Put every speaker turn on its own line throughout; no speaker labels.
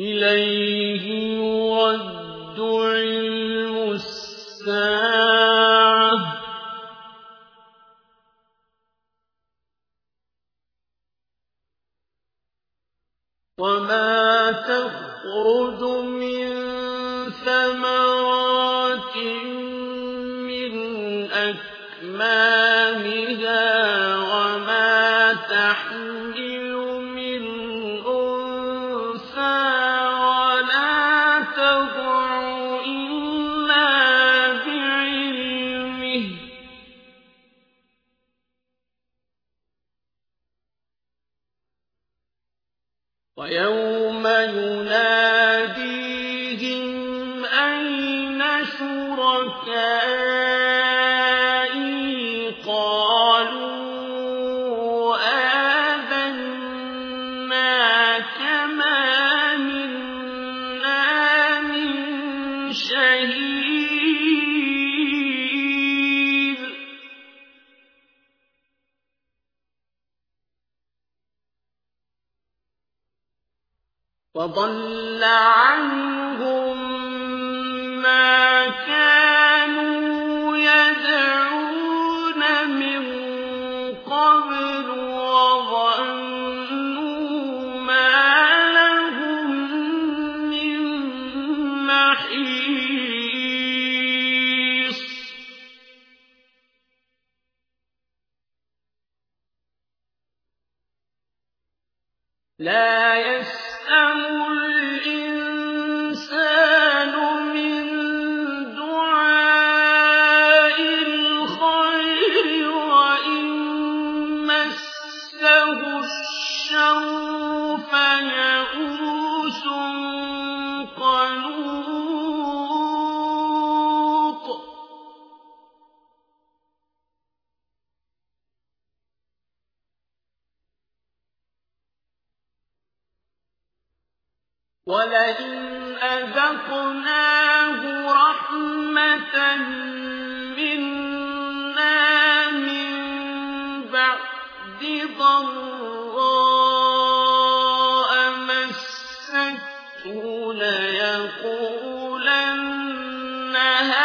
إِلَيْهِ يُرَدُّ عِلْمُ السَّاعَةِ ۚ. وَمَا تَخْرُجُ مِن ثَمَرَاتٍ مِّنْ أَكْمَامِهَا وَمَا تَحْمِلُ شُرَكَائِي ۖ قَالُوا آذَنَّاكَ مَا مِنَّا مِن شَهِيدٍ وَضَلَّ عَنْهُم مَّا كَانُوا يَدْعُونَ مِن قَبْلُ وَظَنُّوا مَا لَهُم مِّن مَّحِيصٍ. وَلَئِنْ أَذَقْنَاهُ رَحْمَةً مِّنَّا مِن بَعْدِ ضَرَّاءَ مَسَّتْهُ لَيَقُولَنَّ هَٰذَا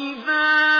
وَإِذَا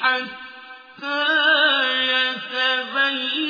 حتى يتبين